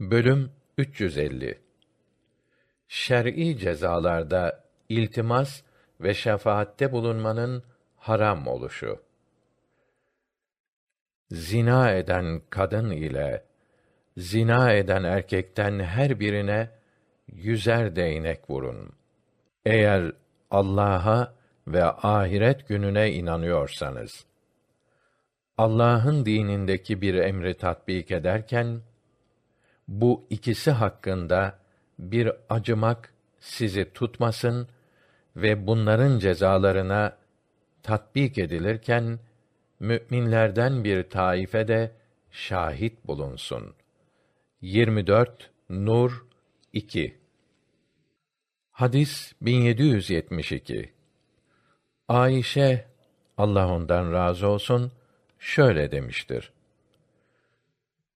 Bölüm 350 Şer'i cezalarda iltimas ve şefaatte bulunmanın haram oluşu. Zina eden kadın ile zina eden erkekten her birine yüzer değnek vurun. Eğer Allah'a ve ahiret gününe inanıyorsanız. Allah'ın dinindeki bir emri tatbik ederken bu ikisi hakkında bir acımak sizi tutmasın ve bunların cezalarına tatbik edilirken müminlerden bir taife de şahit bulunsun. 24 Nur 2 Hadis 1772 Ayşe Allah ondan razı olsun şöyle demiştir.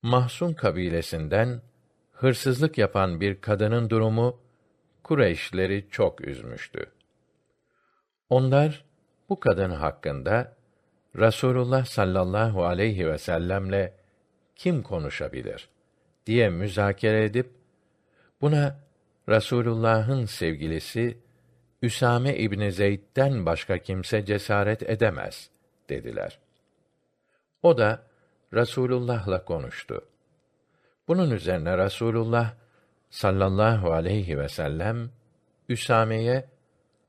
Mahsun kabilesinden hırsızlık yapan bir kadının durumu Kureyşleri çok üzmüştü. Onlar bu kadın hakkında Rasulullah sallallahu aleyhi ve sellemle kim konuşabilir diye müzakere edip buna Rasulullah'ın sevgilisi Üsame İbni Zeyd'den başka kimse cesaret edemez dediler. O da Rasulullah'la konuştu. Bunun üzerine Rasulullah sallallahu aleyhi ve sellem Üsame'ye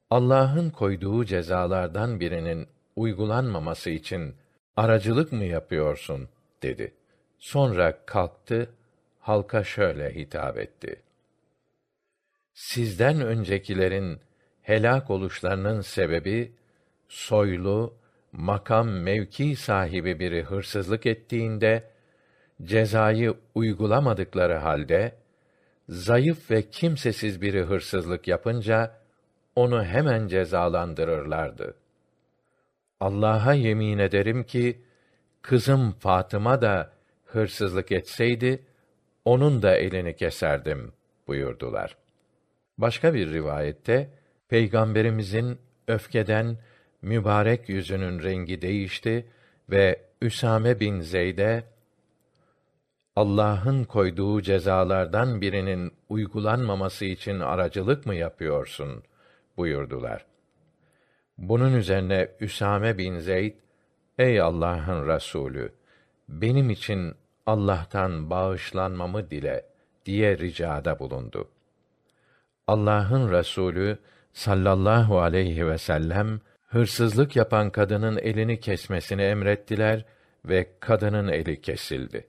Allah'ın koyduğu cezalardan birinin uygulanmaması için aracılık mı yapıyorsun dedi. Sonra kalktı, halka şöyle hitap etti. Sizden öncekilerin helak oluşlarının sebebi soylu, makam mevki sahibi biri hırsızlık ettiğinde cezayı uygulamadıkları halde zayıf ve kimsesiz biri hırsızlık yapınca onu hemen cezalandırırlardı. Allah'a yemin ederim ki kızım Fatıma da hırsızlık etseydi onun da elini keserdim buyurdular. Başka bir rivayette peygamberimizin öfkeden mübarek yüzünün rengi değişti ve Üsame bin Zeyd'e Allah'ın koyduğu cezalardan birinin uygulanmaması için aracılık mı yapıyorsun buyurdular. Bunun üzerine Üsame bin Zeyd, ey Allah'ın Resulü, benim için Allah'tan bağışlanmamı dile diye ricada bulundu. Allah'ın Resulü sallallahu aleyhi ve sellem hırsızlık yapan kadının elini kesmesini emrettiler ve kadının eli kesildi.